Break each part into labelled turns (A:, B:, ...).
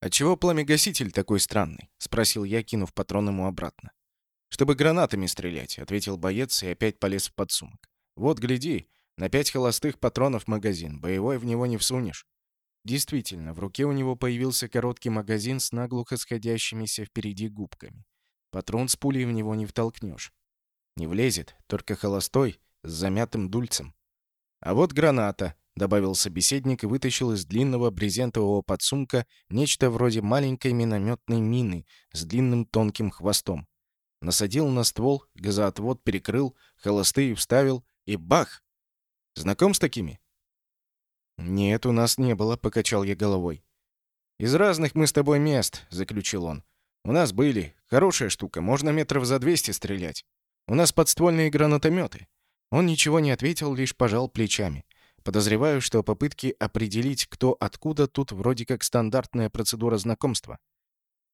A: «А чего пламегаситель такой странный?» — спросил я, кинув патрон ему обратно. «Чтобы гранатами стрелять», — ответил боец и опять полез в подсумок. «Вот, гляди, на пять холостых патронов магазин, боевой в него не всунешь». Действительно, в руке у него появился короткий магазин с наглухо сходящимися впереди губками. Патрон с пулей в него не втолкнешь. Не влезет, только холостой, с замятым дульцем. «А вот граната», — добавил собеседник и вытащил из длинного брезентового подсумка нечто вроде маленькой минометной мины с длинным тонким хвостом. Насадил на ствол, газоотвод перекрыл, холостые вставил и бах! Знаком с такими? «Нет, у нас не было», — покачал я головой. «Из разных мы с тобой мест», — заключил он. «У нас были. Хорошая штука, можно метров за двести стрелять. У нас подствольные гранатометы». Он ничего не ответил, лишь пожал плечами. Подозреваю, что попытки определить, кто откуда, тут вроде как стандартная процедура знакомства.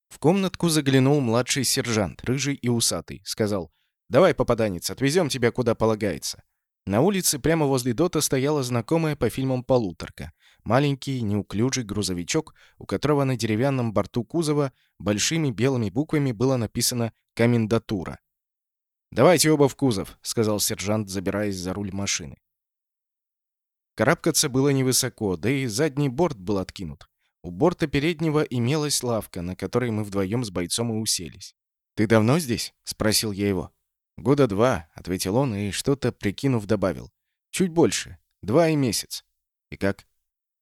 A: В комнатку заглянул младший сержант, рыжий и усатый. Сказал, «Давай, попаданец, отвезем тебя куда полагается». На улице прямо возле Дота стояла знакомая по фильмам полуторка. Маленький, неуклюжий грузовичок, у которого на деревянном борту кузова большими белыми буквами было написано «Комендатура». «Давайте оба в кузов», — сказал сержант, забираясь за руль машины. Карабкаться было невысоко, да и задний борт был откинут. У борта переднего имелась лавка, на которой мы вдвоем с бойцом и уселись. «Ты давно здесь?» — спросил я его. «Года два», — ответил он и, что-то прикинув, добавил. «Чуть больше. Два и месяц». «И как?»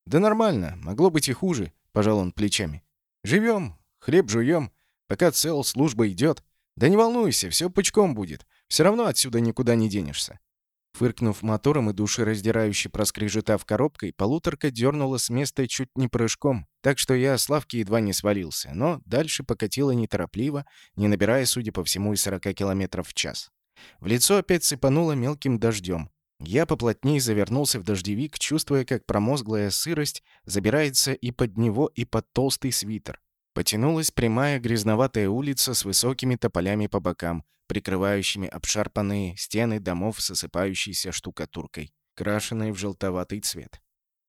A: «Да нормально. Могло быть и хуже», — пожал он плечами. «Живем, хлеб жуем. Пока цел, служба идет. Да не волнуйся, все пучком будет. Все равно отсюда никуда не денешься». Фыркнув мотором и душераздирающе проскрежетав коробкой, полуторка дернула с места чуть не прыжком, так что я с лавки едва не свалился, но дальше покатила неторопливо, не набирая, судя по всему, и 40 км в час. В лицо опять сыпануло мелким дождем. Я поплотнее завернулся в дождевик, чувствуя, как промозглая сырость забирается и под него, и под толстый свитер. Потянулась прямая грязноватая улица с высокими тополями по бокам, прикрывающими обшарпанные стены домов с осыпающейся штукатуркой, крашенной в желтоватый цвет.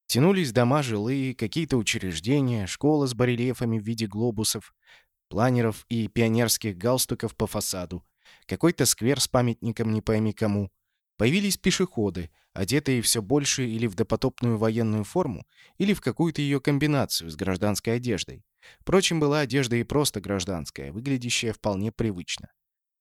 A: Тянулись дома жилые, какие-то учреждения, школа с барельефами в виде глобусов, планеров и пионерских галстуков по фасаду, какой-то сквер с памятником не пойми кому. Появились пешеходы, одетые все больше или в допотопную военную форму, или в какую-то ее комбинацию с гражданской одеждой. Впрочем, была одежда и просто гражданская, выглядящая вполне привычно.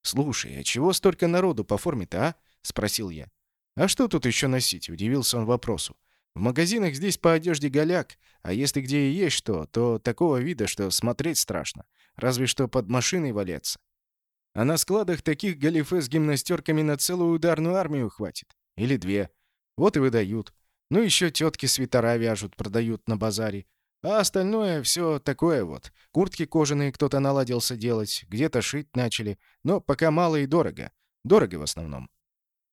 A: «Слушай, а чего столько народу по форме-то, а?» — спросил я. «А что тут еще носить?» — удивился он вопросу. «В магазинах здесь по одежде голяк, а если где и есть что, то такого вида, что смотреть страшно. Разве что под машиной валяться. А на складах таких галифе с гимнастерками на целую ударную армию хватит. Или две. Вот и выдают. Ну еще тетки свитера вяжут, продают на базаре. А остальное все такое вот. Куртки кожаные кто-то наладился делать, где-то шить начали, но пока мало и дорого. Дорого в основном.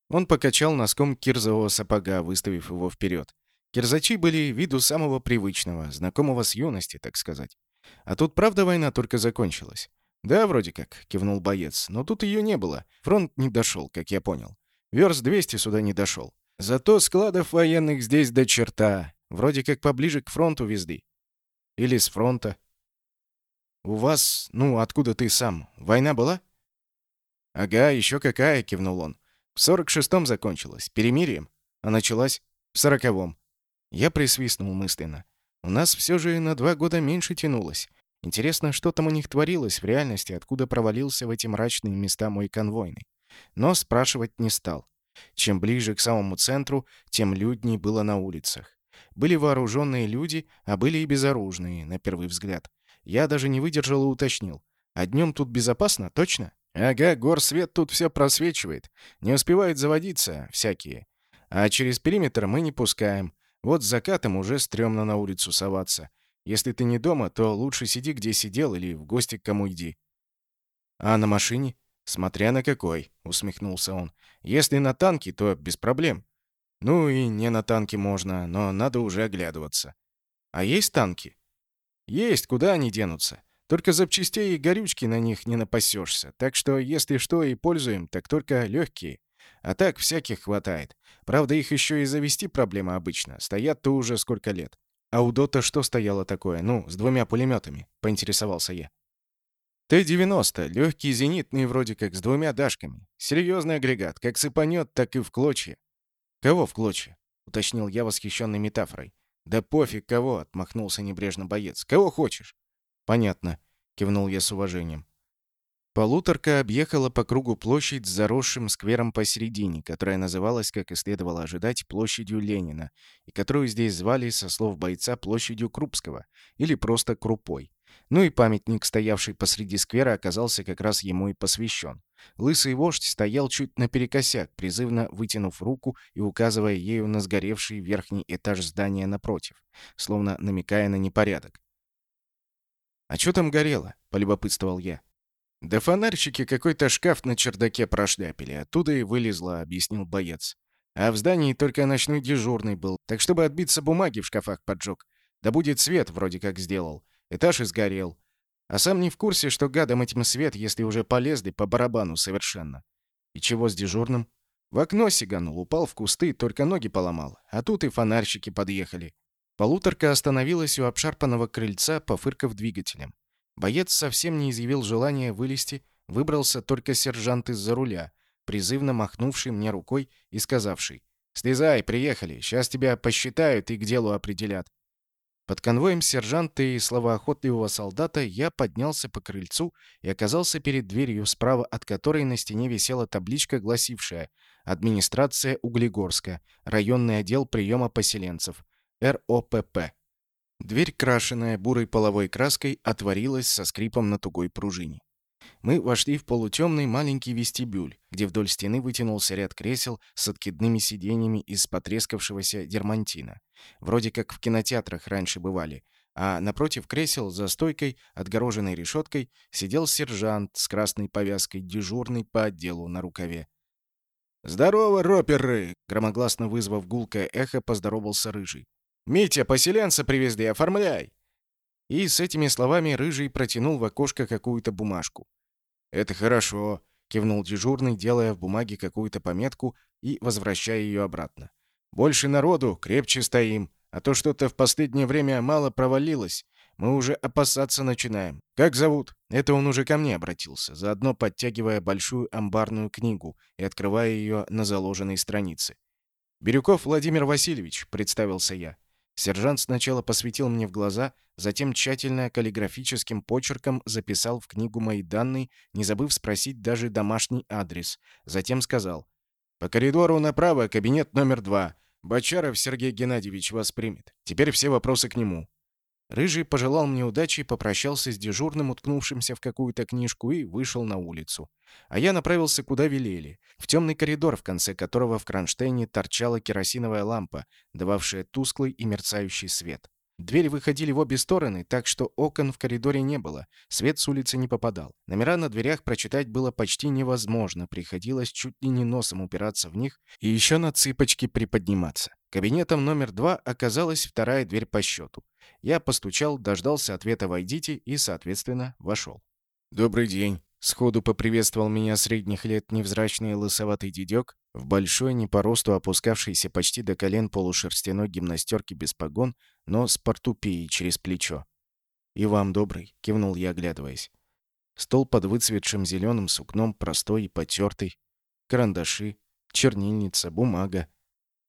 A: Он покачал носком кирзового сапога, выставив его вперед. Кирзачи были виду самого привычного, знакомого с юности, так сказать. А тут правда война только закончилась. «Да, вроде как», — кивнул боец. «Но тут ее не было. Фронт не дошел, как я понял. Верст 200 сюда не дошел. Зато складов военных здесь до черта. Вроде как поближе к фронту везды. Или с фронта. У вас, ну, откуда ты сам? Война была? Ага, еще какая, кивнул он. В сорок шестом закончилась, перемирием, а началась в сороковом. Я присвистнул мысленно. У нас все же на два года меньше тянулось. Интересно, что там у них творилось в реальности, откуда провалился в эти мрачные места мой конвойный. Но спрашивать не стал. Чем ближе к самому центру, тем людней было на улицах. Были вооруженные люди, а были и безоружные, на первый взгляд. Я даже не выдержал и уточнил. А днем тут безопасно, точно? Ага, гор свет тут все просвечивает. Не успевают заводиться всякие. А через периметр мы не пускаем. Вот с закатом уже стрёмно на улицу соваться. Если ты не дома, то лучше сиди, где сидел, или в гости к кому иди. А на машине? Смотря на какой, усмехнулся он. Если на танке, то без проблем. Ну и не на танке можно, но надо уже оглядываться. А есть танки? Есть, куда они денутся? Только запчастей и горючки на них не напасешься. Так что, если что и пользуем, так только легкие. А так всяких хватает. Правда, их еще и завести проблема обычно. Стоят-то уже сколько лет. «А у Дота что стояло такое? Ну, с двумя пулеметами?» — поинтересовался я. Т-90, легкий зенитный вроде как с двумя дашками. Серьезный агрегат, как сыпанет, так и в клочья. Кого в клочья? уточнил я восхищенной метафорой. Да пофиг кого, отмахнулся небрежно боец. Кого хочешь? Понятно, кивнул я с уважением. Полуторка объехала по кругу площадь с заросшим сквером посередине, которая называлась, как и следовало ожидать, площадью Ленина, и которую здесь звали, со слов бойца, площадью Крупского, или просто Крупой. Ну и памятник, стоявший посреди сквера, оказался как раз ему и посвящен. Лысый вождь стоял чуть наперекосяк, призывно вытянув руку и указывая ею на сгоревший верхний этаж здания напротив, словно намекая на непорядок. «А что там горело?» — полюбопытствовал я. «Да фонарщики какой-то шкаф на чердаке прошляпили, оттуда и вылезла», — объяснил боец. «А в здании только ночной дежурный был, так чтобы отбиться бумаги в шкафах поджег. Да будет свет вроде как сделал. Этаж и сгорел. А сам не в курсе, что гадам этим свет, если уже полезли, по барабану совершенно. И чего с дежурным? В окно сиганул, упал в кусты, только ноги поломал. А тут и фонарщики подъехали. Полуторка остановилась у обшарпанного крыльца, пофыркав двигателем. Боец совсем не изъявил желания вылезти, выбрался только сержант из-за руля, призывно махнувший мне рукой и сказавший «Слезай, приехали, сейчас тебя посчитают и к делу определят». Под конвоем сержанта и словоохотливого солдата я поднялся по крыльцу и оказался перед дверью, справа от которой на стене висела табличка, гласившая «Администрация Углегорска, районный отдел приема поселенцев, РОПП». Дверь, крашенная бурой половой краской, отворилась со скрипом на тугой пружине. Мы вошли в полутемный маленький вестибюль, где вдоль стены вытянулся ряд кресел с откидными сиденьями из потрескавшегося дермантина. Вроде как в кинотеатрах раньше бывали. А напротив кресел, за стойкой, отгороженной решеткой, сидел сержант с красной повязкой, дежурный по отделу на рукаве. «Здорово, роперы!» — громогласно вызвав гулкое эхо, поздоровался Рыжий. «Митя, поселенца привезли, оформляй!» И с этими словами Рыжий протянул в окошко какую-то бумажку. «Это хорошо», — кивнул дежурный, делая в бумаге какую-то пометку и возвращая ее обратно. «Больше народу, крепче стоим, а то что-то в последнее время мало провалилось. Мы уже опасаться начинаем. Как зовут?» Это он уже ко мне обратился, заодно подтягивая большую амбарную книгу и открывая ее на заложенной странице. «Бирюков Владимир Васильевич», — представился я. Сержант сначала посветил мне в глаза, затем тщательно каллиграфическим почерком записал в книгу мои данные, не забыв спросить даже домашний адрес. Затем сказал «По коридору направо, кабинет номер два. Бочаров Сергей Геннадьевич вас примет. Теперь все вопросы к нему». Рыжий пожелал мне удачи, попрощался с дежурным, уткнувшимся в какую-то книжку, и вышел на улицу. А я направился куда велели, в темный коридор, в конце которого в кронштейне торчала керосиновая лампа, дававшая тусклый и мерцающий свет. Двери выходили в обе стороны, так что окон в коридоре не было, свет с улицы не попадал. Номера на дверях прочитать было почти невозможно, приходилось чуть ли не носом упираться в них и еще на цыпочки приподниматься. Кабинетом номер два оказалась вторая дверь по счету. Я постучал, дождался ответа «Войдите» и, соответственно, вошел. «Добрый день», — сходу поприветствовал меня средних лет невзрачный лысоватый дедек в большой, не по росту опускавшейся почти до колен полушерстяной гимнастерке без погон, но с портупеей через плечо. «И вам добрый», — кивнул я, оглядываясь. Стол под выцветшим зеленым сукном, простой и потертый. Карандаши, чернильница, бумага.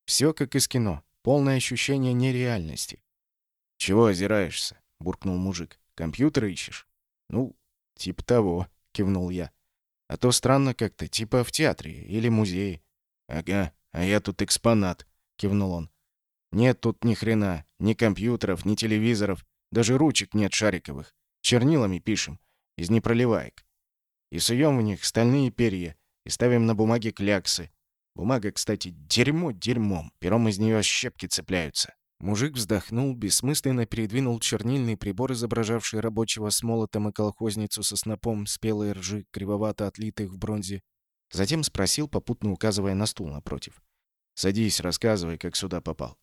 A: Все как из кино. Полное ощущение нереальности. «Чего озираешься?» — буркнул мужик. «Компьютер ищешь?» «Ну, типа того», — кивнул я. «А то странно как-то, типа в театре или музее». «Ага, а я тут экспонат», — кивнул он. «Нет тут ни хрена, ни компьютеров, ни телевизоров, даже ручек нет шариковых. Чернилами пишем, из непроливаек. И суем в них стальные перья, и ставим на бумаге кляксы. Бумага, кстати, дерьмо дерьмом, пером из нее щепки цепляются. Мужик вздохнул, бессмысленно передвинул чернильный прибор, изображавший рабочего с молотом и колхозницу со снопом спелой ржи, кривовато отлитых в бронзе. Затем спросил, попутно указывая на стул напротив. «Садись, рассказывай, как сюда попал».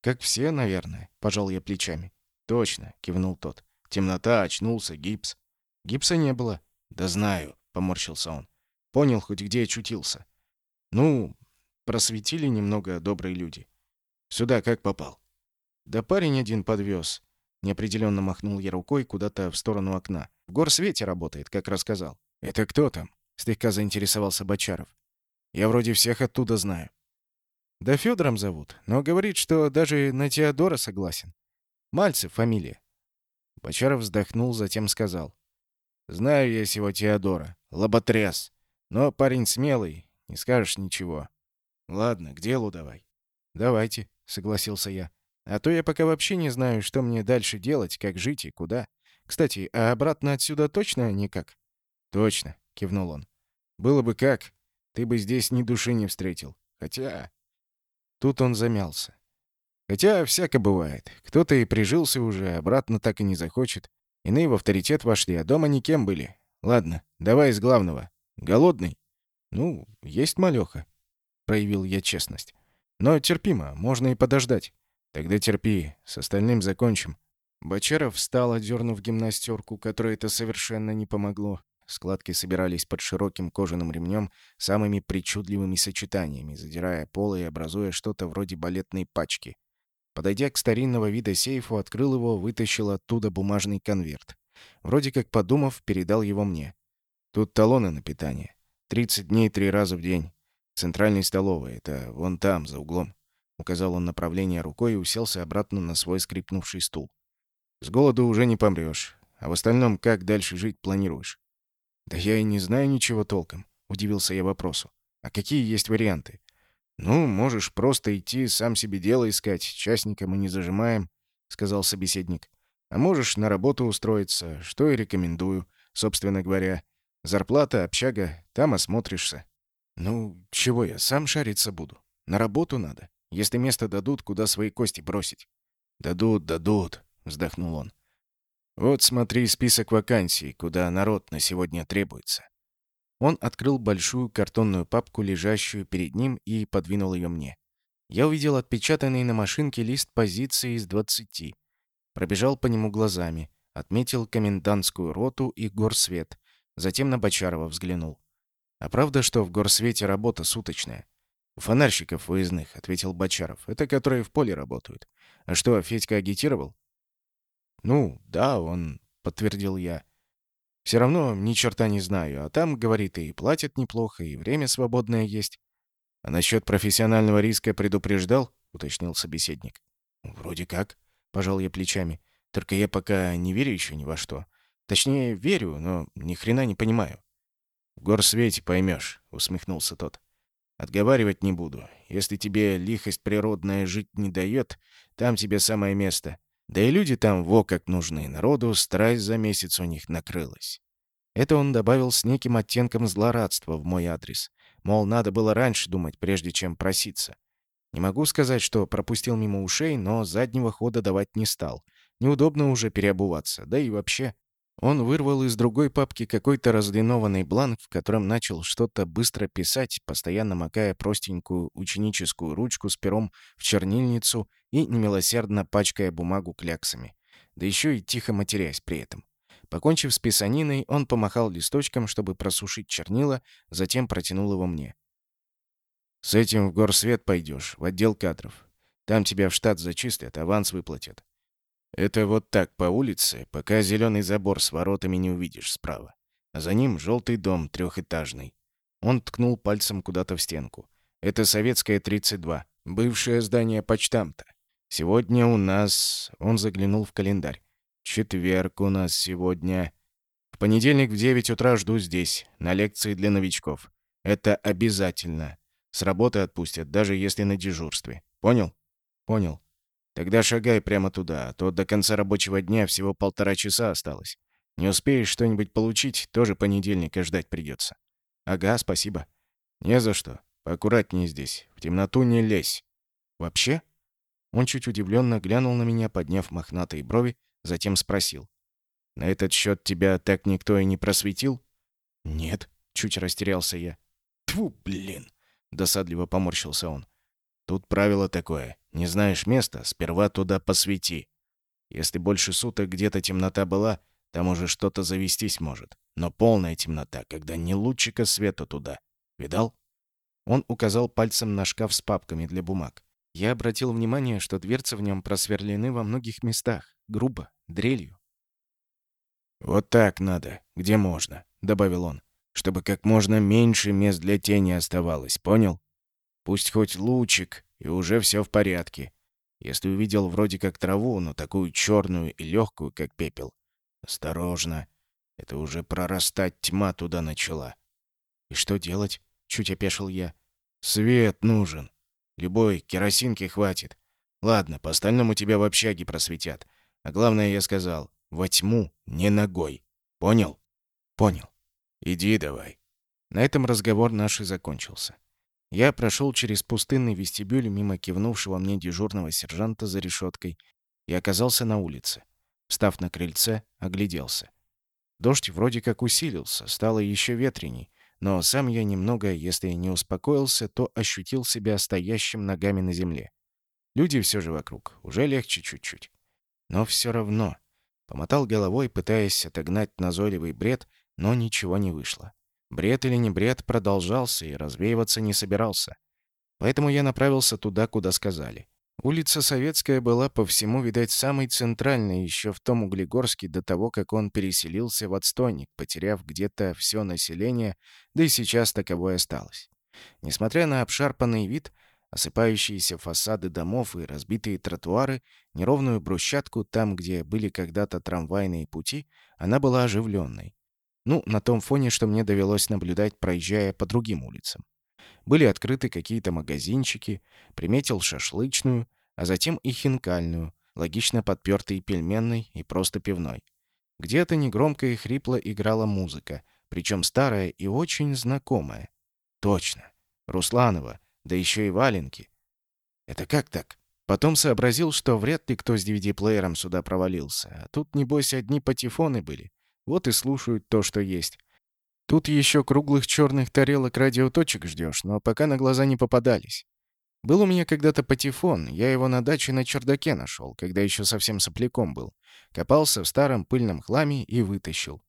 A: «Как все, наверное», — пожал я плечами. «Точно», — кивнул тот. «Темнота, очнулся, гипс». «Гипса не было». «Да знаю», — поморщился он. «Понял хоть, где очутился». «Ну, просветили немного добрые люди. Сюда как попал?» Да парень один подвез. Неопределенно махнул я рукой куда-то в сторону окна. В горсвете работает, как рассказал. «Это кто там?» — слегка заинтересовался Бочаров. «Я вроде всех оттуда знаю». «Да Федором зовут, но говорит, что даже на Теодора согласен. Мальцев фамилия». Бочаров вздохнул, затем сказал. «Знаю я сего Теодора. Лоботряс. Но парень смелый, не скажешь ничего. Ладно, к делу давай». «Давайте», — согласился я. «А то я пока вообще не знаю, что мне дальше делать, как жить и куда. Кстати, а обратно отсюда точно никак?» «Точно», — кивнул он. «Было бы как, ты бы здесь ни души не встретил. Хотя...» Тут он замялся. «Хотя всяко бывает. Кто-то и прижился уже, обратно так и не захочет. Иные в авторитет вошли, а дома никем были. Ладно, давай из главного. Голодный?» «Ну, есть малёха», — проявил я честность. «Но терпимо, можно и подождать». «Тогда терпи, с остальным закончим». Бочаров встал, одернув гимнастерку, которой это совершенно не помогло. Складки собирались под широким кожаным ремнем самыми причудливыми сочетаниями, задирая полы и образуя что-то вроде балетной пачки. Подойдя к старинного вида сейфу, открыл его, вытащил оттуда бумажный конверт. Вроде как подумав, передал его мне. Тут талоны на питание. 30 дней три раза в день. Центральной столовой. Это вон там, за углом. Указал он направление рукой и уселся обратно на свой скрипнувший стул. С голоду уже не помрёшь. А в остальном, как дальше жить планируешь? «Да я и не знаю ничего толком», — удивился я вопросу. «А какие есть варианты?» «Ну, можешь просто идти, сам себе дело искать, частника мы не зажимаем», — сказал собеседник. «А можешь на работу устроиться, что и рекомендую, собственно говоря. Зарплата, общага, там осмотришься». «Ну, чего я, сам шариться буду. На работу надо, если место дадут, куда свои кости бросить». «Дадут, дадут», — вздохнул он. Вот смотри список вакансий, куда народ на сегодня требуется. Он открыл большую картонную папку, лежащую перед ним, и подвинул ее мне. Я увидел отпечатанный на машинке лист позиции из двадцати. Пробежал по нему глазами, отметил комендантскую роту и горсвет, затем на Бочарова взглянул. «А правда, что в горсвете работа суточная?» «У фонарщиков выездных», — ответил Бочаров. «Это которые в поле работают. А что, Федька агитировал?» «Ну, да, он», — подтвердил я. «Все равно ни черта не знаю, а там, говорит, и платят неплохо, и время свободное есть». «А насчет профессионального риска предупреждал?» — уточнил собеседник. «Вроде как», — пожал я плечами. «Только я пока не верю еще ни во что. Точнее, верю, но ни хрена не понимаю». «В горсвете поймешь», — усмехнулся тот. «Отговаривать не буду. Если тебе лихость природная жить не дает, там тебе самое место. Да и люди там во как нужны. Народу страсть за месяц у них накрылась. Это он добавил с неким оттенком злорадства в мой адрес. Мол, надо было раньше думать, прежде чем проситься. Не могу сказать, что пропустил мимо ушей, но заднего хода давать не стал. Неудобно уже переобуваться. Да и вообще, он вырвал из другой папки какой-то разлинованный бланк, в котором начал что-то быстро писать, постоянно макая простенькую ученическую ручку с пером в чернильницу и немилосердно пачкая бумагу кляксами. Да еще и тихо матерясь при этом. Покончив с писаниной, он помахал листочком, чтобы просушить чернила, затем протянул его мне. «С этим в горсвет пойдешь, в отдел кадров. Там тебя в штат зачислят, аванс выплатят. Это вот так по улице, пока зеленый забор с воротами не увидишь справа. А за ним желтый дом трехэтажный. Он ткнул пальцем куда-то в стенку. Это советская 32, бывшее здание почтамта. Сегодня у нас... Он заглянул в календарь. Четверг у нас сегодня. В понедельник в 9 утра жду здесь, на лекции для новичков. Это обязательно. С работы отпустят, даже если на дежурстве. Понял? Понял. Тогда шагай прямо туда, а то до конца рабочего дня всего полтора часа осталось. Не успеешь что-нибудь получить, тоже понедельника ждать придется. Ага, спасибо. Не за что. Поаккуратнее здесь. В темноту не лезь. Вообще? Он чуть удивленно глянул на меня, подняв мохнатые брови, затем спросил. «На этот счет тебя так никто и не просветил?» «Нет», — чуть растерялся я. «Тьфу, блин!» — досадливо поморщился он. Тут правило такое. Не знаешь места, сперва туда посвети. Если больше суток где-то темнота была, там уже что-то завестись может. Но полная темнота, когда ни лучика света туда. Видал? Он указал пальцем на шкаф с папками для бумаг. Я обратил внимание, что дверцы в нем просверлены во многих местах, грубо, дрелью.
B: «Вот так надо, где можно», — добавил он, «чтобы как можно меньше мест для тени оставалось, понял? Пусть хоть лучик, и уже все в порядке. Если увидел вроде как траву, но такую черную и легкую, как пепел, осторожно, это уже прорастать тьма туда начала».
A: «И что делать?» — чуть опешил я.
B: «Свет нужен. Любой, керосинки хватит. Ладно, по остальному тебя в общаге просветят. А главное, я сказал, во тьму не ногой. Понял?
A: Понял.
B: Иди давай.
A: На этом разговор наш и закончился. Я прошел через пустынный вестибюль мимо кивнувшего мне дежурного сержанта за решеткой и оказался на улице. Встав на крыльце, огляделся. Дождь вроде как усилился, стало еще ветреней, но сам я немного, если не успокоился, то ощутил себя стоящим ногами на земле. Люди все же вокруг, уже легче чуть-чуть. Но все равно. Помотал головой, пытаясь отогнать назойливый бред, но ничего не вышло. Бред или не бред продолжался и развеиваться не собирался. Поэтому я направился туда, куда сказали. Улица Советская была по всему, видать, самой центральной еще в том Углегорске до того, как он переселился в отстойник, потеряв где-то все население, да и сейчас таковое осталось. Несмотря на обшарпанный вид, осыпающиеся фасады домов и разбитые тротуары, неровную брусчатку там, где были когда-то трамвайные пути, она была оживленной. Ну, на том фоне, что мне довелось наблюдать, проезжая по другим улицам. Были открыты какие-то магазинчики, приметил шашлычную, а затем и хинкальную, логично подпертые пельменной и просто пивной. Где-то негромко и хрипло играла музыка, причем старая и очень знакомая. Точно. Русланова, да еще и валенки. Это как так? Потом сообразил, что вряд ли кто с DVD-плеером сюда провалился. А тут, небось, одни патефоны были. Вот и слушают то, что есть. Тут еще круглых черных тарелок радиоточек ждешь, но пока на глаза не попадались. Был у меня когда-то патефон, я его на даче на чердаке нашел, когда еще совсем сопляком был. Копался в старом пыльном хламе и вытащил.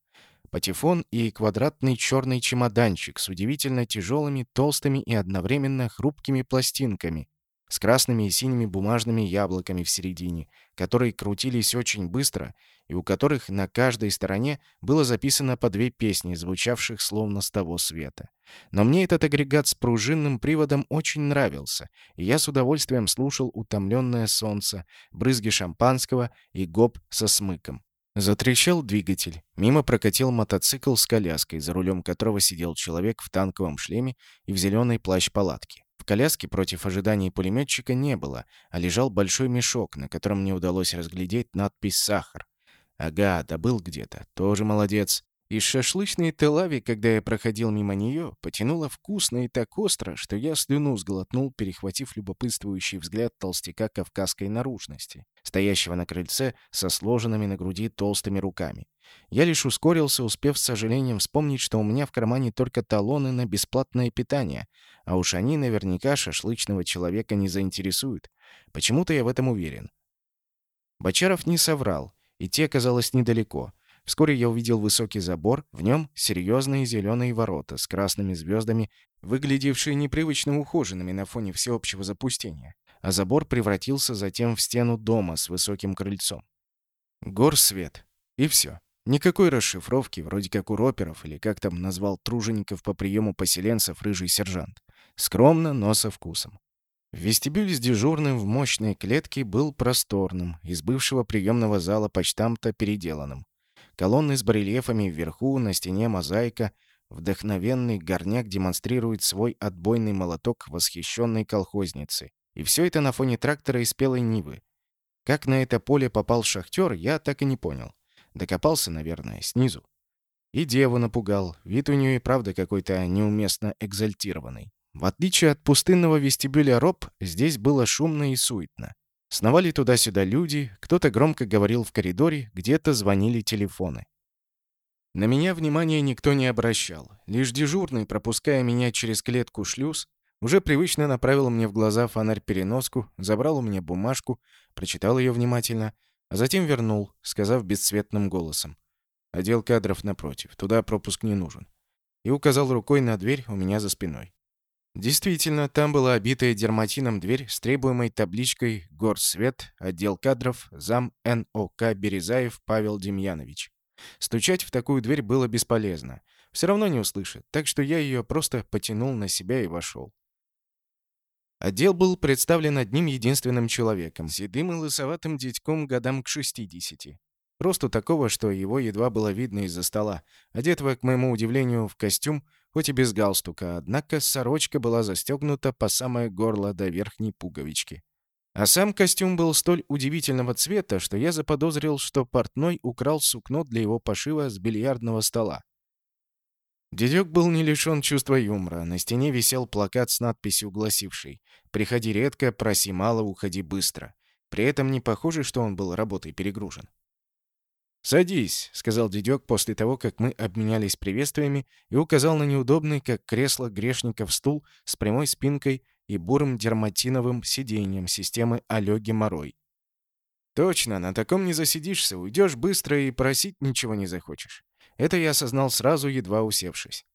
A: Патефон и квадратный черный чемоданчик с удивительно тяжелыми, толстыми и одновременно хрупкими пластинками, с красными и синими бумажными яблоками в середине, которые крутились очень быстро и у которых на каждой стороне было записано по две песни, звучавших словно с того света. Но мне этот агрегат с пружинным приводом очень нравился, и я с удовольствием слушал «Утомленное солнце», «Брызги шампанского» и «Гоп со смыком». Затрещал двигатель. Мимо прокатил мотоцикл с коляской, за рулем которого сидел человек в танковом шлеме и в зеленой плащ-палатке. В коляске против ожиданий пулеметчика не было, а лежал большой мешок, на котором мне удалось разглядеть надпись «Сахар». Ага, добыл где-то. Тоже молодец. Из шашлычной телави, когда я проходил мимо нее, потянуло вкусно и так остро, что я слюну сглотнул, перехватив любопытствующий взгляд толстяка кавказской наружности, стоящего на крыльце со сложенными на груди толстыми руками. Я лишь ускорился, успев с сожалением вспомнить, что у меня в кармане только талоны на бесплатное питание, а уж они наверняка шашлычного человека не заинтересуют. Почему-то я в этом уверен. Бочаров не соврал. Идти оказалось недалеко. Вскоре я увидел высокий забор, в нем серьезные зеленые ворота с красными звездами, выглядевшие непривычно ухоженными на фоне всеобщего запустения. А забор превратился затем в стену дома с высоким крыльцом. Горсвет. И все. Никакой расшифровки, вроде как у роперов, или как там назвал тружеников по приему поселенцев рыжий сержант. Скромно, но со вкусом. Вестибюль с дежурным в мощной клетке был просторным, из бывшего приемного зала почтамта переделанным. Колонны с барельефами вверху, на стене мозаика. Вдохновенный горняк демонстрирует свой отбойный молоток восхищенной колхозницы. И все это на фоне трактора и спелой нивы. Как на это поле попал шахтер, я так и не понял. Докопался, наверное, снизу. И деву напугал. Вид у нее и правда какой-то неуместно экзальтированный. В отличие от пустынного вестибюля Роб, здесь было шумно и суетно. Сновали туда-сюда люди, кто-то громко говорил в коридоре, где-то звонили телефоны. На меня внимания никто не обращал. Лишь дежурный, пропуская меня через клетку шлюз, уже привычно направил мне в глаза фонарь-переноску, забрал у меня бумажку, прочитал ее внимательно, а затем вернул, сказав бесцветным голосом. «Отдел кадров напротив, туда пропуск не нужен». И указал рукой на дверь у меня за спиной. Действительно, там была обитая дерматином дверь с требуемой табличкой «Горсвет», отдел кадров, зам НОК Березаев Павел Демьянович. Стучать в такую дверь было бесполезно. Все равно не услышит, так что я ее просто потянул на себя и вошел. Отдел был представлен одним единственным человеком, седым и лысоватым дядьком годам к 60. Росту такого, что его едва было видно из-за стола, одетого, к моему удивлению, в костюм, хоть и без галстука, однако сорочка была застегнута по самое горло до верхней пуговички. А сам костюм был столь удивительного цвета, что я заподозрил, что портной украл сукно для его пошива с бильярдного стола. Дедек был не лишен чувства юмора. На стене висел плакат с надписью, гласившей «Приходи редко, проси мало, уходи быстро». При этом не похоже, что он был работой перегружен. «Садись», — сказал дедек после того, как мы обменялись приветствиями и указал на неудобный, как кресло грешников, стул с прямой спинкой и бурым дерматиновым сиденьем системы Алё Геморрой. «Точно, на таком не засидишься, уйдешь быстро и просить ничего не захочешь». Это я осознал сразу, едва усевшись.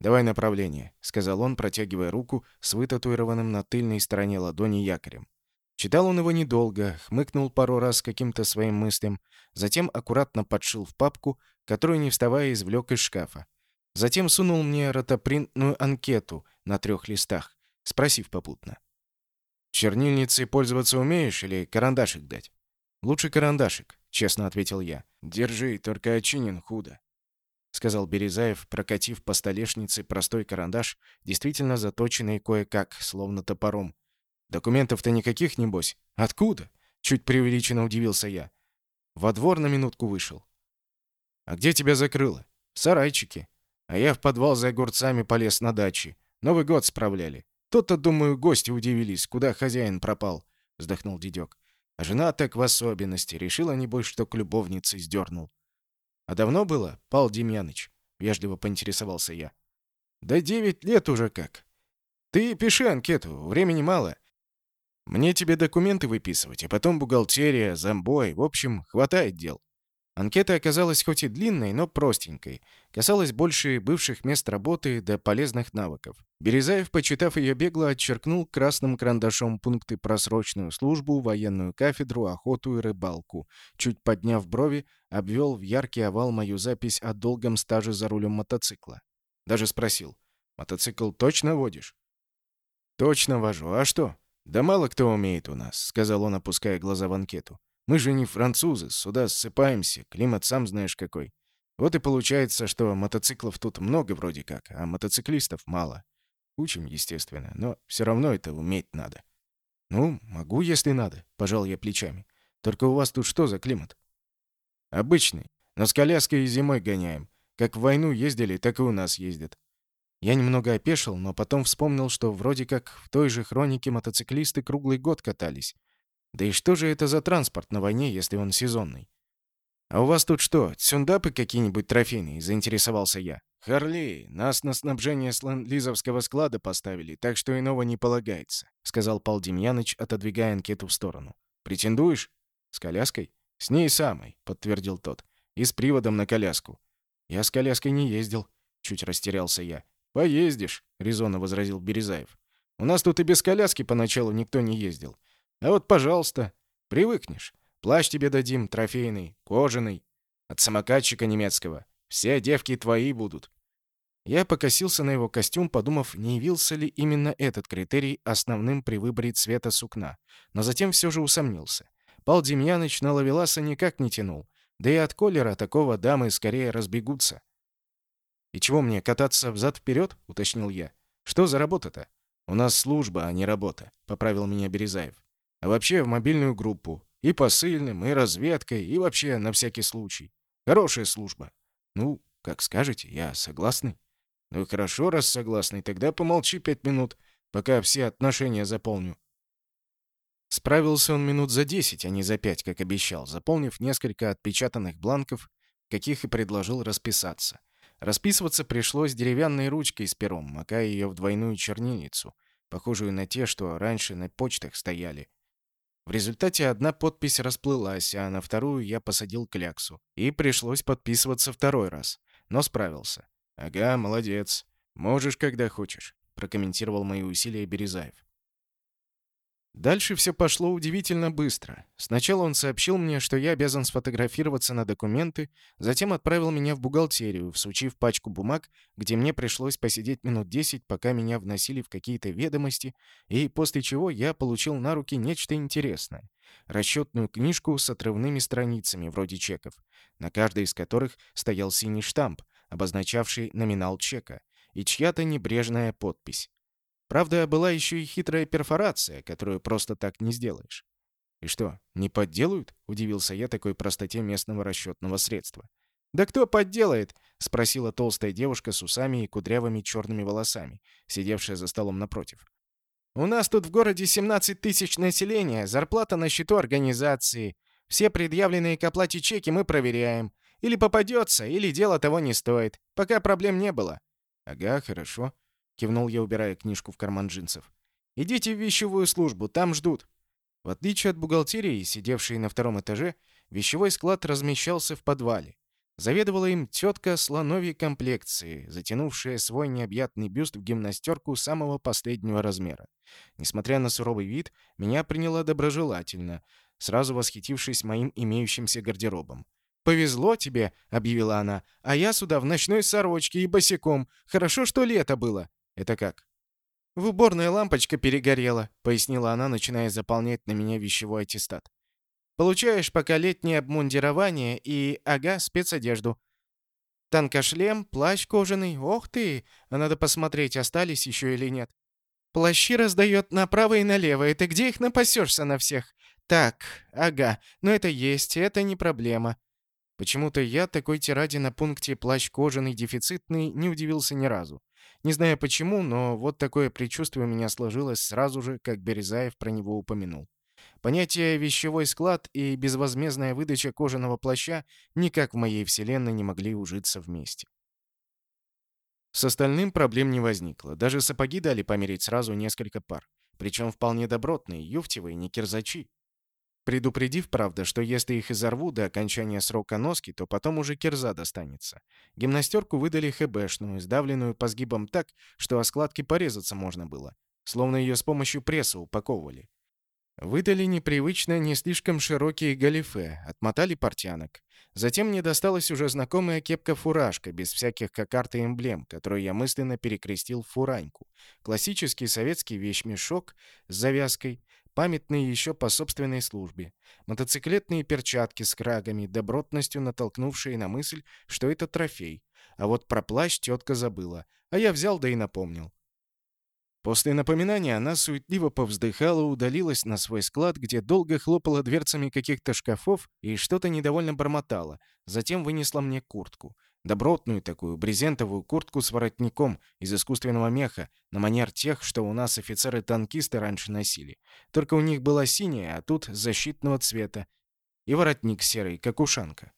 A: «Давай направление», — сказал он, протягивая руку с вытатуированным на тыльной стороне ладони якорем. Читал он его недолго, хмыкнул пару раз каким-то своим мыслям, затем аккуратно подшил в папку, которую, не вставая, извлек из шкафа. Затем сунул мне ротопринтную анкету на трех листах, спросив попутно. «Чернильницей пользоваться умеешь или карандашик дать?» «Лучше карандашик», — честно ответил я. «Держи, только очинен худо», — сказал Березаев, прокатив по столешнице простой карандаш, действительно заточенный кое-как, словно топором, Документов-то никаких, небось? Откуда? Чуть преувеличенно удивился я. Во двор на минутку вышел. А где тебя закрыло? В сарайчике. А я в подвал за огурцами полез на даче. Новый год справляли. То-то, думаю, гости удивились, куда хозяин пропал, вздохнул дедек. А жена так в особенности. Решила, небось, что к любовнице сдернул. А давно было, Пал Демьяныч? Вежливо поинтересовался я. Да девять лет уже как. Ты пиши анкету, времени мало. Мне тебе документы выписывать, а потом бухгалтерия, замбой, в общем, хватает дел. Анкета оказалась хоть и длинной, но простенькой. Касалась больше бывших мест работы до полезных навыков. Березаев, почитав ее бегло, отчеркнул красным карандашом пункты про срочную службу, военную кафедру, охоту и рыбалку. Чуть подняв брови, обвел в яркий овал мою запись о долгом стаже за рулем мотоцикла. Даже спросил, «Мотоцикл точно водишь?» «Точно вожу. А что?» «Да мало кто умеет у нас», — сказал он, опуская глаза в анкету. «Мы же не французы, сюда ссыпаемся, климат сам знаешь какой. Вот и получается, что мотоциклов тут много вроде как, а мотоциклистов мало. Учим, естественно, но все равно это уметь надо». «Ну, могу, если надо», — пожал я плечами. «Только у вас тут что за климат?» «Обычный, но с коляской и зимой гоняем. Как в войну ездили, так и у нас ездят. Я немного опешил, но потом вспомнил, что вроде как в той же хронике мотоциклисты круглый год катались. Да и что же это за транспорт на войне, если он сезонный? «А у вас тут что, сюндапы какие-нибудь трофейные?» – заинтересовался я. «Харли, нас на снабжение с лизовского склада поставили, так что иного не полагается», — сказал Пал Демьяныч, отодвигая анкету в сторону. «Претендуешь?» «С коляской?» «С ней самой», — подтвердил тот. «И с приводом на коляску». «Я с коляской не ездил», — чуть растерялся я. «Поездишь», — резонно возразил Березаев. «У нас тут и без коляски поначалу никто не ездил. А вот, пожалуйста, привыкнешь. Плащ тебе дадим, трофейный, кожаный, от самокатчика немецкого. Все девки твои будут». Я покосился на его костюм, подумав, не явился ли именно этот критерий основным при выборе цвета сукна, но затем все же усомнился. Пал Демьяныч на лавеласа никак не тянул, да и от колера такого дамы скорее разбегутся. «И чего мне, кататься взад-вперед?» — уточнил я. «Что за работа-то?» «У нас служба, а не работа», — поправил меня Березаев. «А вообще в мобильную группу. И посыльным, и разведкой, и вообще на всякий случай. Хорошая служба». «Ну, как скажете, я согласный». «Ну хорошо, раз согласный, тогда помолчи пять минут, пока все отношения заполню». Справился он минут за десять, а не за пять, как обещал, заполнив несколько отпечатанных бланков, каких и предложил расписаться. Расписываться пришлось деревянной ручкой с пером, макая ее в двойную чернильницу, похожую на те, что раньше на почтах стояли. В результате одна подпись расплылась, а на вторую я посадил кляксу. И пришлось подписываться второй раз. Но справился. «Ага, молодец. Можешь, когда хочешь». прокомментировал мои усилия Березаев. Дальше все пошло удивительно быстро. Сначала он сообщил мне, что я обязан сфотографироваться на документы, затем отправил меня в бухгалтерию, всучив пачку бумаг, где мне пришлось посидеть минут 10, пока меня вносили в какие-то ведомости, и после чего я получил на руки нечто интересное. Расчетную книжку с отрывными страницами, вроде чеков, на каждой из которых стоял синий штамп, обозначавший номинал чека, и чья-то небрежная подпись. Правда, была еще и хитрая перфорация, которую просто так не сделаешь. «И что, не подделают?» — удивился я такой простоте местного расчетного средства. «Да кто подделает?» — спросила толстая девушка с усами и кудрявыми черными волосами, сидевшая за столом напротив. «У нас тут в городе 17 тысяч населения, зарплата на счету организации. Все предъявленные к оплате чеки мы проверяем. Или попадется, или дело того не стоит. Пока проблем не было». «Ага, хорошо», кивнул я, убирая книжку в карман джинсов. Идите в вещевую службу, там ждут. В отличие от бухгалтерии, сидевшей на втором этаже, вещевой склад размещался в подвале. Заведовала им тетка слоновьей комплекции, затянувшая свой необъятный бюст в гимнастерку самого последнего размера. Несмотря на суровый вид, меня приняла доброжелательно, сразу восхитившись моим имеющимся гардеробом. «Повезло тебе», — объявила она, — «а я сюда в ночной сорочке и босиком. Хорошо, что лето было». «Это как?» «В уборной лампочка перегорела», — пояснила она, начиная заполнять на меня вещевой аттестат. «Получаешь пока летнее обмундирование и, ага, спецодежду. Танкошлем, плащ кожаный. Ох ты! Надо посмотреть, остались еще или нет. Плащи раздает направо и налево. Это где их напасешься на всех? Так, ага, но это есть, это не проблема. Почему-то я такой тираде на пункте плащ кожаный дефицитный не удивился ни разу. Не знаю почему, но вот такое предчувствие у меня сложилось сразу же, как Березаев про него упомянул. Понятие «вещевой склад» и безвозмездная выдача кожаного плаща никак в моей вселенной не могли ужиться вместе. С остальным проблем не возникло. Даже сапоги дали померить сразу несколько пар. Причем вполне добротные, юфтевые, не кирзачи. Предупредив, правда, что если их изорву до окончания срока носки, то потом уже кирза достанется. Гимнастерку выдали хэбэшную, сдавленную по сгибам так, что о складки порезаться можно было. Словно ее с помощью пресса упаковывали. Выдали непривычно не слишком широкие галифе, отмотали портянок. Затем мне досталась уже знакомая кепка-фуражка, без всяких кокард и эмблем, которую я мысленно перекрестил в фураньку. Классический советский вещмешок с завязкой, памятные еще по собственной службе. Мотоциклетные перчатки с крагами, добротностью натолкнувшие на мысль, что это трофей. А вот про плащ тетка забыла, а я взял да и напомнил. После напоминания она суетливо повздыхала, удалилась на свой склад, где долго хлопала дверцами каких-то шкафов и что-то недовольно бормотала. Затем вынесла мне куртку. Добротную такую, брезентовую куртку с воротником из искусственного меха, на манер тех, что у нас офицеры-танкисты раньше носили. Только у них была синяя, а тут защитного цвета. И воротник серый, как ушанка.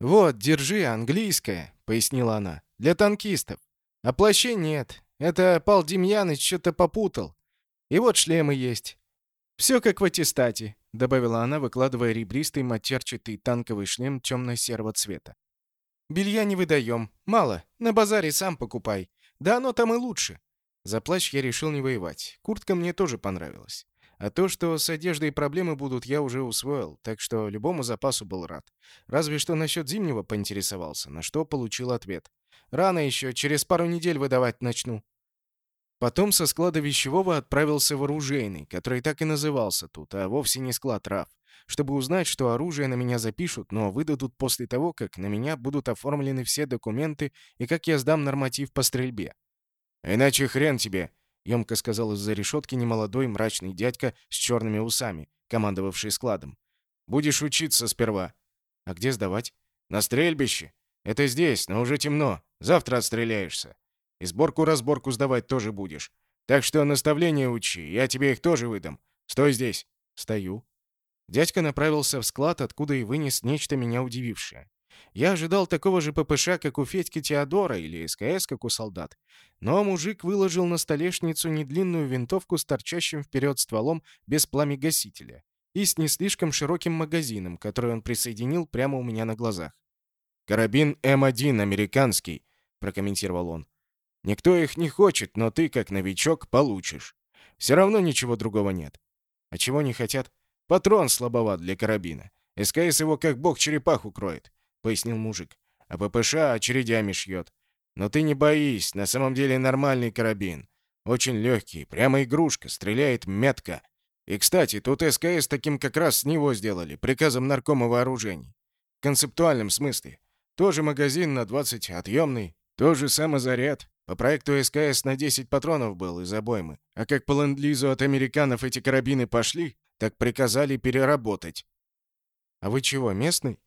A: «Вот, держи, английская», — пояснила она, — «для танкистов. А плащей нет, это Пал Демьяныч что-то попутал. И вот шлемы есть. Все как в аттестате», — добавила она, выкладывая ребристый матерчатый танковый шлем темно-серого цвета. «Белья не выдаем. Мало. На базаре сам покупай. Да оно там и лучше». За плащ я решил не воевать. Куртка мне тоже понравилась. А то, что с одеждой проблемы будут, я уже усвоил, так что любому запасу был рад. Разве что насчет зимнего поинтересовался, на что получил ответ. Рано еще, через пару недель выдавать начну. Потом со склада вещевого отправился в оружейный, который так и назывался тут, а вовсе не склад РАФ, чтобы узнать, что оружие на меня запишут, но выдадут после того, как на меня будут оформлены все документы и как я сдам норматив по стрельбе. «Иначе хрен тебе», — емко сказал из-за решетки немолодой мрачный дядька с черными усами, командовавший складом. «Будешь учиться сперва». «А где сдавать?» «На стрельбище. Это здесь, но уже темно. Завтра отстреляешься. И сборку-разборку сдавать тоже будешь. Так что наставления учи, я тебе их тоже выдам. Стой здесь». «Стою». Дядька направился в склад, откуда и вынес нечто меня удивившее. Я ожидал такого же ППШ, как у Федьки Теодора, или СКС, как у солдат. Но мужик выложил на столешницу недлинную винтовку с торчащим вперед стволом без пламегасителя и с не слишком широким магазином, который он присоединил прямо у меня на глазах. «Карабин М1 американский», — прокомментировал он. Никто их не хочет, но ты, как новичок, получишь. Все равно ничего другого нет. А чего не хотят? Патрон слабоват для карабина. СКС его как бог черепаху кроет, — пояснил мужик. А ППШ очередями шьет. Но ты не боись, на самом деле нормальный карабин. Очень легкий, прямо игрушка, стреляет метко. И, кстати, тут СКС таким как раз с него сделали, приказом наркома вооружений. В концептуальном смысле. Тоже магазин на 20 отъемный, тоже самозаряд. По проекту СКС на 10 патронов был из обоймы. А как по ленд-лизу от американцев эти карабины пошли, так приказали переработать. «А вы чего, местный?»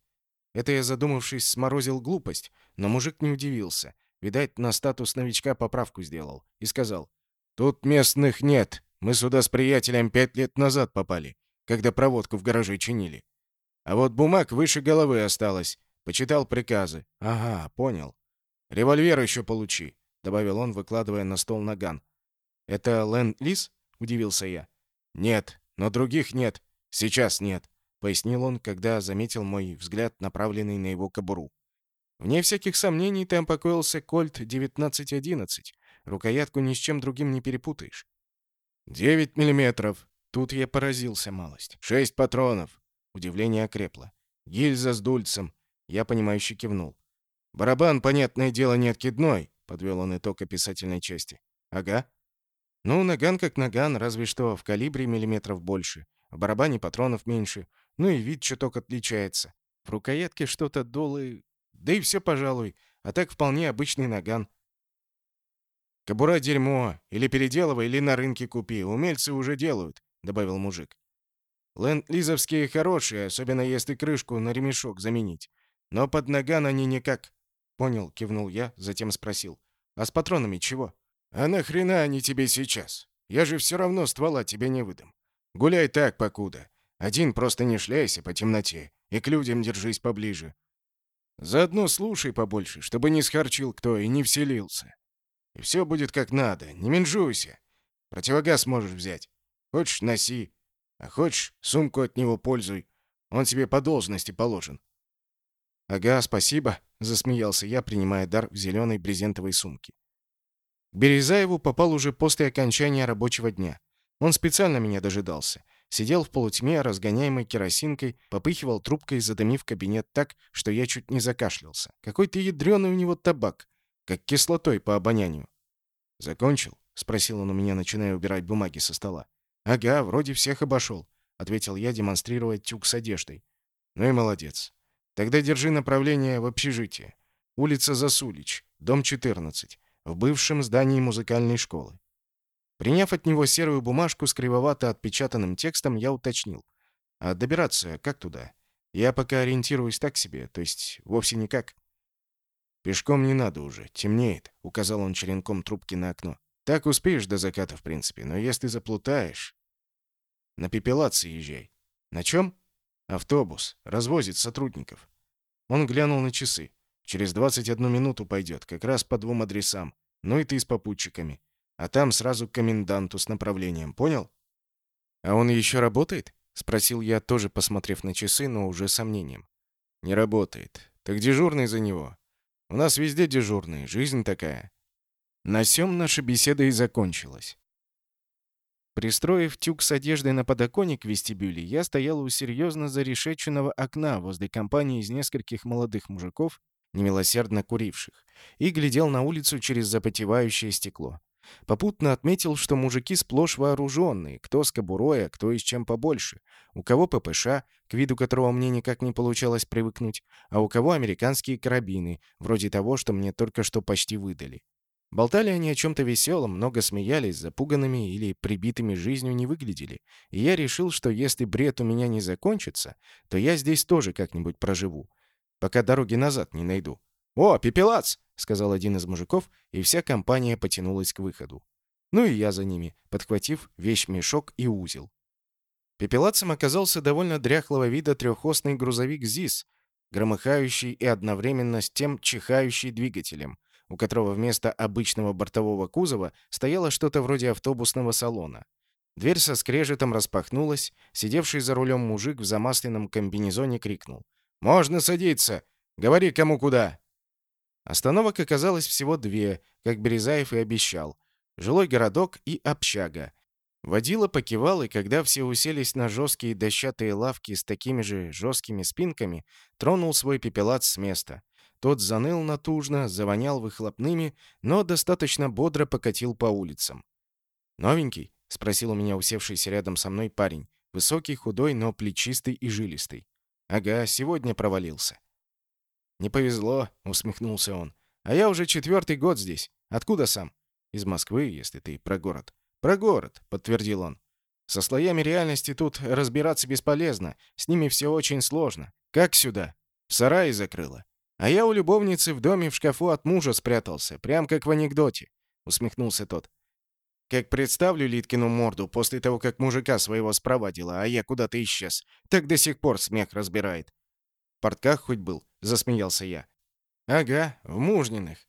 A: Это я, задумавшись, сморозил глупость, но мужик не удивился. Видать, на статус новичка поправку сделал. И сказал, «Тут местных нет. Мы сюда с приятелем пять лет назад попали, когда проводку в гараже чинили. А вот бумаг выше головы осталось. Почитал приказы. Ага, понял. Револьвер еще получи», — добавил он, выкладывая на стол наган. «Это Лен-Лис?» — удивился я. «Нет, но других нет. Сейчас нет пояснил он, когда заметил мой взгляд, направленный на его кобуру. Вне всяких сомнений там покоился кольт 1911. Рукоятку ни с чем другим не перепутаешь. «Девять миллиметров!» Тут я поразился малость. «Шесть патронов!» Удивление окрепло. «Гильза с дульцем!» Я, понимающе кивнул. «Барабан, понятное дело, не откидной», — подвел он итог описательной части. «Ага». «Ну, наган как наган, разве что в калибре миллиметров больше. В барабане патронов меньше. Ну и вид чуток отличается. В рукоятке что-то долы... Да и все, пожалуй. А так вполне обычный наган. «Кобура дерьмо. Или переделывай, или на рынке купи. Умельцы уже делают», — добавил мужик. «Ленд-лизовские хорошие, особенно если крышку на ремешок заменить. Но под наган они никак...» «Понял», — кивнул я, затем спросил. «А с патронами чего?» «А нахрена они тебе сейчас? Я же все равно ствола тебе не выдам. Гуляй так, покуда. Один просто не шляйся по темноте и к людям держись поближе. Заодно слушай побольше, чтобы не схарчил кто и не вселился. И все будет как надо, не менжуйся. Противогаз можешь взять. Хочешь — носи, а хочешь — сумку от него пользуй. Он тебе по должности положен. «Ага, спасибо», — засмеялся я, принимая дар в зеленой брезентовой сумке. Березаеву попал уже после окончания рабочего дня. Он специально меня дожидался. Сидел в полутьме, разгоняемой керосинкой, попыхивал трубкой, задымив кабинет так, что я чуть не закашлялся. Какой-то ядрёный у него табак, как кислотой по обонянию. «Закончил?» — спросил он у меня, начиная убирать бумаги со стола. «Ага, вроде всех обошел», — ответил я, демонстрируя тюк с одеждой. «Ну и молодец. Тогда держи направление в общежитие. Улица Засулич, дом 14, в бывшем здании музыкальной школы. Приняв от него серую бумажку с кривовато отпечатанным текстом, я уточнил. «А добираться как туда? Я пока ориентируюсь так себе, то есть вовсе никак». «Пешком не надо уже, темнеет», — указал он черенком трубки на окно. «Так успеешь до заката, в принципе, но если заплутаешь...» «На пепелаце езжай». «На чем?» «Автобус. Развозит сотрудников». Он глянул на часы. «Через 21 минуту пойдет, как раз по двум адресам. Ну и ты с попутчиками а там сразу к коменданту с направлением, понял? А он еще работает? спросил я, тоже посмотрев на часы, но уже сомнением. Не работает. Так дежурный за него. У нас везде дежурные, жизнь такая. На сём наша беседа и закончилась. Пристроив тюк с одеждой на подоконник в вестибюле, я стоял у серьезно зарешеченного окна возле компании из нескольких молодых мужиков, немилосердно куривших, и глядел на улицу через запотевающее стекло. Попутно отметил, что мужики сплошь вооруженные, кто с кобурой, а кто и с чем побольше. У кого ППШ, к виду которого мне никак не получалось привыкнуть, а у кого американские карабины, вроде того, что мне только что почти выдали. Болтали они о чем-то веселом, много смеялись, запуганными или прибитыми жизнью не выглядели. И я решил, что если бред у меня не закончится, то я здесь тоже как-нибудь проживу, пока дороги назад не найду. «О, пепелац!» — сказал один из мужиков, и вся компания потянулась к выходу. Ну и я за ними, подхватив вещь-мешок и узел. Пепелацем оказался довольно дряхлого вида трехосный грузовик ЗИС, громыхающий и одновременно с тем чихающий двигателем, у которого вместо обычного бортового кузова стояло что-то вроде автобусного салона. Дверь со скрежетом распахнулась, сидевший за рулем мужик в замасленном комбинезоне крикнул. «Можно садиться! Говори, кому куда!» Остановок оказалось всего две, как Березаев и обещал. Жилой городок и общага. Водила покивал, и когда все уселись на жесткие дощатые лавки с такими же жесткими спинками, тронул свой пепелац с места. Тот заныл натужно, завонял выхлопными, но достаточно бодро покатил по улицам. «Новенький?» — спросил у меня усевшийся рядом со мной парень. Высокий, худой, но плечистый и жилистый. «Ага, сегодня провалился». «Не повезло», — усмехнулся он. «А я уже четвертый год здесь. Откуда сам?» «Из Москвы, если ты про город». «Про город», — подтвердил он. «Со слоями реальности тут разбираться бесполезно. С ними все очень сложно. Как сюда?» «В сарае закрыло. А я у любовницы в доме в шкафу от мужа спрятался, прям как в анекдоте», — усмехнулся тот. «Как представлю Литкину морду после того, как мужика своего спровадила, а я куда-то исчез, так до сих пор смех разбирает». «В портках хоть был?» — засмеялся я. «Ага, в мужниных.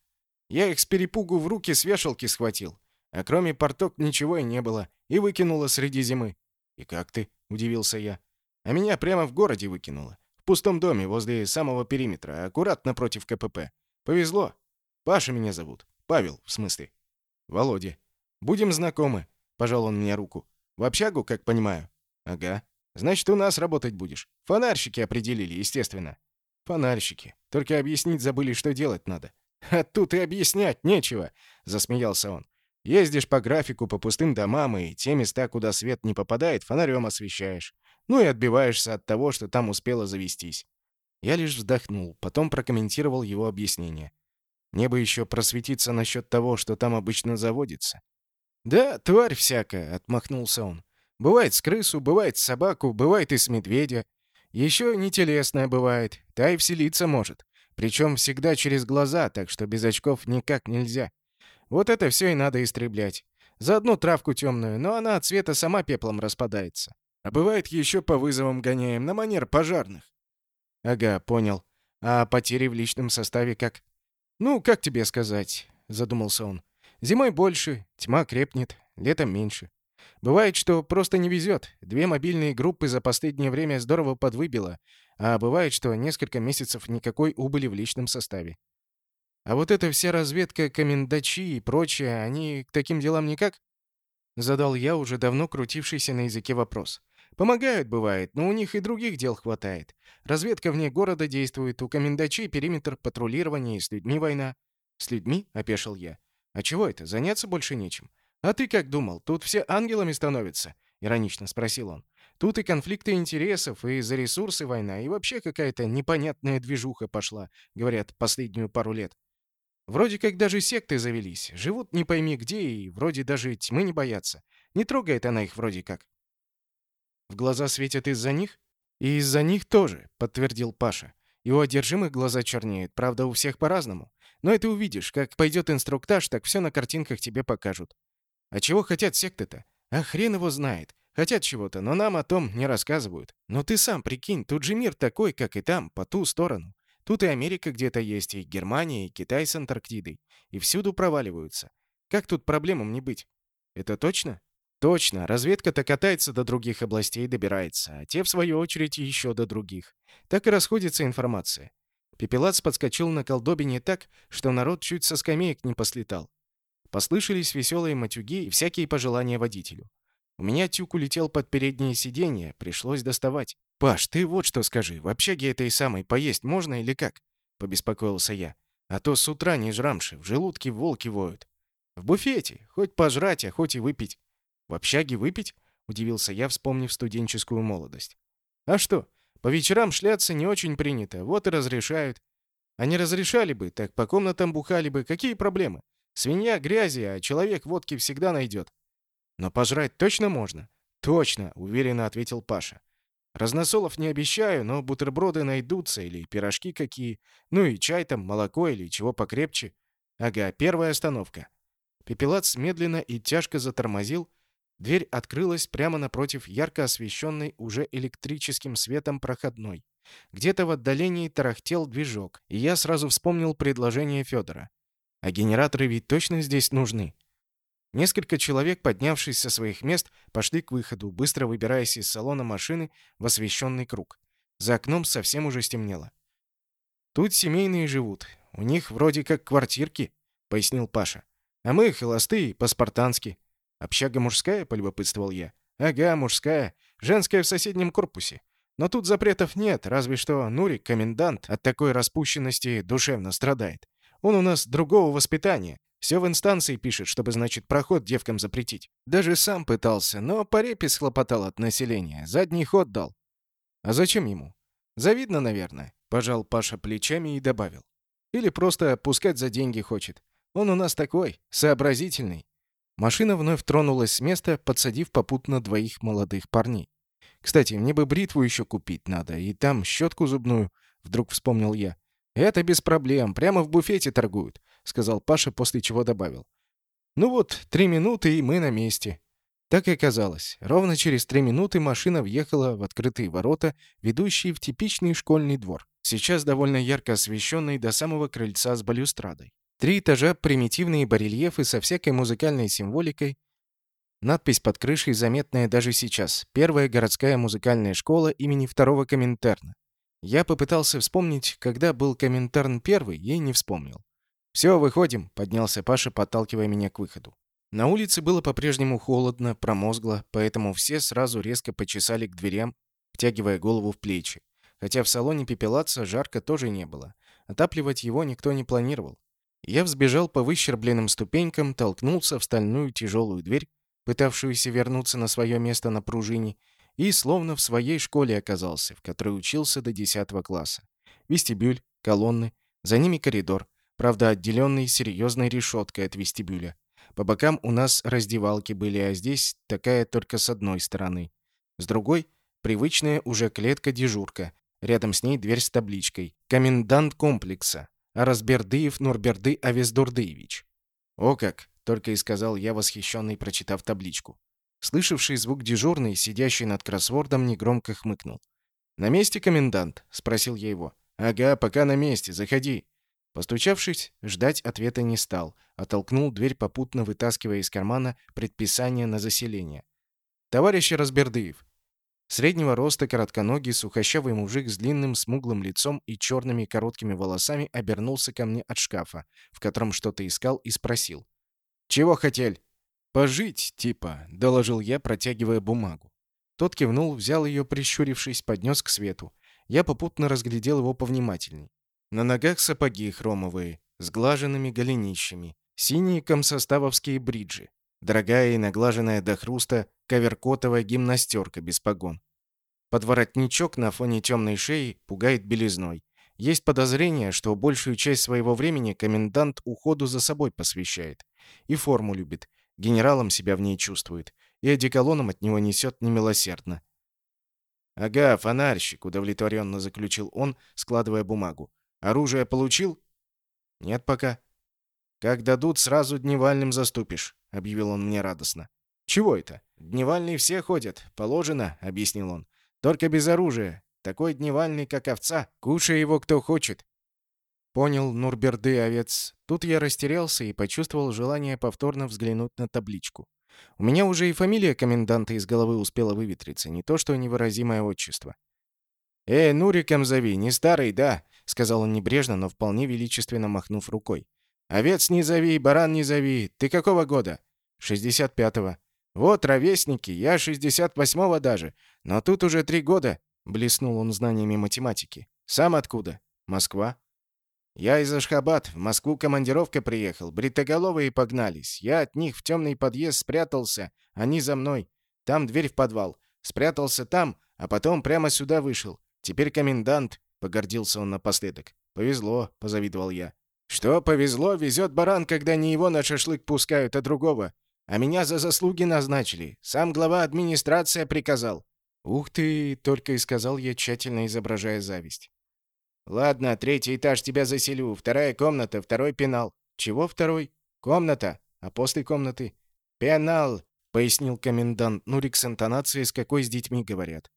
A: Я их с перепугу в руки с вешалки схватил. А кроме порток ничего и не было. И выкинуло среди зимы». «И как ты?» — удивился я. «А меня прямо в городе выкинуло. В пустом доме, возле самого периметра, аккуратно против КПП. Повезло. Паша меня зовут. Павел, в смысле. Володя. Будем знакомы. Пожал он мне руку. В общагу, как понимаю. Ага. Значит, у нас работать будешь. Фонарщики определили, естественно. Фонарщики. Только объяснить забыли, что делать надо. А тут и объяснять нечего, засмеялся он. Ездишь по графику по пустым домам, и те места, куда свет не попадает, фонарем освещаешь. Ну и отбиваешься от того, что там успело завестись. Я лишь вздохнул, потом прокомментировал его объяснение. Мне бы еще просветиться насчет того, что там обычно заводится. «Да, тварь всякая», — отмахнулся он. «Бывает с крысу, бывает с собаку, бывает и с медведя. Еще не телесная бывает, та и вселиться может. Причем всегда через глаза, так что без очков никак нельзя. Вот это все и надо истреблять. За одну травку темную, но она от цвета сама пеплом распадается. А бывает еще по вызовам гоняем, на манер пожарных. Ага, понял. А потери в личном составе как? Ну, как тебе сказать, задумался он. Зимой больше, тьма крепнет, летом меньше. Бывает, что просто не везет. Две мобильные группы за последнее время здорово подвыбило, а бывает, что несколько месяцев никакой убыли в личном составе. А вот эта вся разведка, комендачи и прочее, они к таким делам никак? Задал я уже давно крутившийся на языке вопрос. Помогают, бывает, но у них и других дел хватает. Разведка вне города действует, у комендачей периметр патрулирования и с людьми война. С людьми? — опешил я. А чего это, заняться больше нечем? А ты как думал, тут все ангелами становятся? — иронично спросил он. Тут и конфликты интересов, и за ресурсы война, и вообще какая-то непонятная движуха пошла, говорят, последнюю пару лет. Вроде как даже секты завелись, живут не пойми где и вроде даже тьмы не боятся. Не трогает она их вроде как. В глаза светят из-за них? И из-за них тоже, подтвердил Паша. И у одержимых глаза чернеют, правда, у всех по-разному. Но это увидишь, как пойдет инструктаж, так все на картинках тебе покажут. А чего хотят секты-то? А хрен его знает. Хотят чего-то, но нам о том не рассказывают. Но ты сам прикинь, тут же мир такой, как и там, по ту сторону. Тут и Америка где-то есть, и Германия, и Китай с Антарктидой. И всюду проваливаются. Как тут проблемам не быть? Это точно? Точно, разведка-то катается до других областей и добирается, а те, в свою очередь, еще до других. Так и расходится информация. Пепелац подскочил на колдобине так, что народ чуть со скамеек не послетал. Послышались веселые матюги и всякие пожелания водителю. У меня тюк улетел под переднее сиденье, пришлось доставать. «Паш, ты вот что скажи, в общаге этой самой поесть можно или как?» — побеспокоился я. «А то с утра не жрамши, в желудке волки воют. В буфете, хоть пожрать, а хоть и выпить. В общаге выпить? Удивился я, вспомнив студенческую молодость. А что? По вечерам шляться не очень принято, вот и разрешают. А не разрешали бы, так по комнатам бухали бы, какие проблемы? Свинья грязи, а человек водки всегда найдет. Но пожрать точно можно? Точно, уверенно ответил Паша. Разносолов не обещаю, но бутерброды найдутся или пирожки какие. Ну и чай там, молоко или чего покрепче. Ага, первая остановка. Пепелац медленно и тяжко затормозил, Дверь открылась прямо напротив ярко освещенной уже электрическим светом проходной. Где-то в отдалении тарахтел движок, и я сразу вспомнил предложение Федора. А генераторы ведь точно здесь нужны. Несколько человек, поднявшись со своих мест, пошли к выходу, быстро выбираясь из салона машины в освещенный круг. За окном совсем уже стемнело. Тут семейные живут. у них вроде как квартирки», — пояснил Паша. «А мы холостые, по-спартански». «Общага мужская?» — полюбопытствовал я. «Ага, мужская. Женская в соседнем корпусе. Но тут запретов нет, разве что Нурик, комендант, от такой распущенности душевно страдает. Он у нас другого воспитания. Все в инстанции пишет, чтобы, значит, проход девкам запретить. Даже сам пытался, но по репе схлопотал от населения. Задний ход дал. А зачем ему? Завидно, наверное. Пожал Паша плечами и добавил. Или просто пускать за деньги хочет. Он у нас такой, сообразительный. Машина вновь тронулась с места, подсадив попутно двоих молодых парней. Кстати, мне бы бритву еще купить надо, и там щетку зубную, вдруг вспомнил я. Это без проблем, прямо в буфете торгуют, сказал Паша, после чего добавил. Ну вот, три минуты, и мы на месте. Так и оказалось. Ровно через три минуты машина въехала в открытые ворота, ведущие в типичный школьный двор, сейчас довольно ярко освещенный до самого крыльца с балюстрадой. Три этажа, примитивные барельефы со всякой музыкальной символикой, надпись под крышей заметная даже сейчас. Первая городская музыкальная школа имени второго Коминтерна. Я попытался вспомнить, когда был Коминтерн первый, и не вспомнил. «Все, выходим», — поднялся Паша, подталкивая меня к выходу. На улице было по-прежнему холодно, промозгло, поэтому все сразу резко почесали к дверям, втягивая голову в плечи. Хотя в салоне пепелаца жарко тоже не было. Отапливать его никто не планировал. Я взбежал по выщербленным ступенькам, толкнулся в стальную тяжелую дверь, пытавшуюся вернуться на свое место на пружине, и словно в своей школе оказался, в которой учился до 10 класса. Вестибюль, колонны, за ними коридор, правда отделенный серьезной решеткой от вестибюля. По бокам у нас раздевалки были, а здесь такая только с одной стороны. С другой — привычная уже клетка-дежурка. Рядом с ней дверь с табличкой «Комендант комплекса. Аразбердыев Нурберды Авездурдыевич». «О как!» — только и сказал я, восхищенный, прочитав табличку. Слышавший звук дежурный, сидящий над кроссвордом, негромко хмыкнул. «На месте, комендант?» — спросил я его. «Ага, пока на месте. Заходи». Постучавшись, ждать ответа не стал, оттолкнул дверь, попутно вытаскивая из кармана предписание на заселение. «Товарищ Разбердыев». Среднего роста, коротконогий, сухощавый мужик с длинным смуглым лицом и черными короткими волосами обернулся ко мне от шкафа, в котором что-то искал, и спросил. «Чего хотели?» «Пожить, типа», — доложил я, протягивая бумагу. Тот кивнул, взял ее, прищурившись, поднес к свету. Я попутно разглядел его повнимательней. На ногах сапоги хромовые, с глаженными голенищами, синие комсоставовские бриджи, дорогая и наглаженная до хруста коверкотовая гимнастерка без погон. Подворотничок на фоне темной шеи пугает белизной. Есть подозрение, что большую часть своего времени комендант уходу за собой посвящает. И форму любит. Генералом себя в ней чувствует. И одеколоном от него несет немилосердно. «Ага, фонарщик», — удовлетворенно заключил он, складывая бумагу. Оружие получил? Нет пока. Как дадут, сразу дневальным заступишь, объявил он мне радостно. Чего это? Дневальные все ходят, положено, объяснил он. Только без оружия. Такой дневальный, как овца. Кушай его кто хочет. Понял Нурберды овец. Тут я растерялся и почувствовал желание повторно взглянуть на табличку. У меня уже и фамилия коменданта из головы успела выветриться, не то что невыразимое отчество. «Эй, Нуриком зови, не старый, да?» — сказал он небрежно, но вполне величественно махнув рукой. «Овец не зови, баран не зови. Ты какого года?» «Шестьдесят пятого». «Вот, ровесники, я шестьдесят восьмого даже. Но тут уже три года», — блеснул он знаниями математики. «Сам откуда?» «Москва». «Я из Ашхабад. В Москву командировка приехал. Бритоголовые погнались. Я от них в темный подъезд спрятался. Они за мной. Там дверь в подвал. Спрятался там, а потом прямо сюда вышел. Теперь комендант, погордился он напоследок. Повезло, позавидовал я. Что повезло, везет баран, когда не его на шашлык пускают, а другого. А меня за заслуги назначили. Сам глава администрации приказал. Ух ты, только и сказал я, тщательно изображая зависть. Ладно, третий этаж тебя заселю, вторая комната, второй пенал. Чего второй? Комната, а после комнаты пенал, пояснил комендант Нурик с интонацией, с какой с детьми говорят.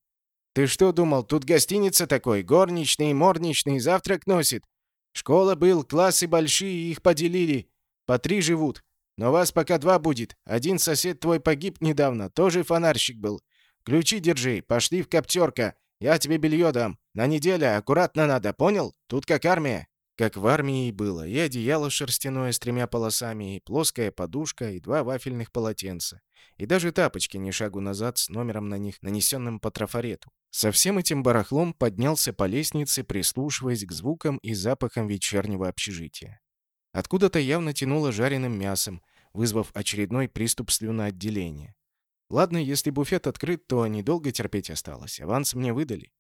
A: Ты что думал, тут гостиница такой? Горничный, морничный, завтрак носит. Школа был, классы большие, их поделили. По три живут. Но вас пока два будет. Один сосед твой погиб недавно, тоже фонарщик был. Ключи держи, пошли в коптерка. Я тебе белье дам. На неделю, аккуратно надо, понял? Тут как армия». Как в армии и было, и одеяло шерстяное с тремя полосами, и плоская подушка, и два вафельных полотенца. И даже тапочки ни шагу назад с номером на них, нанесенным по трафарету. Со всем этим барахлом поднялся по лестнице, прислушиваясь к звукам и запахам вечернего общежития. Откуда-то явно тянуло жареным мясом, вызвав очередной приступ слюноотделения. Ладно, если буфет открыт, то недолго терпеть осталось. Аванс мне выдали.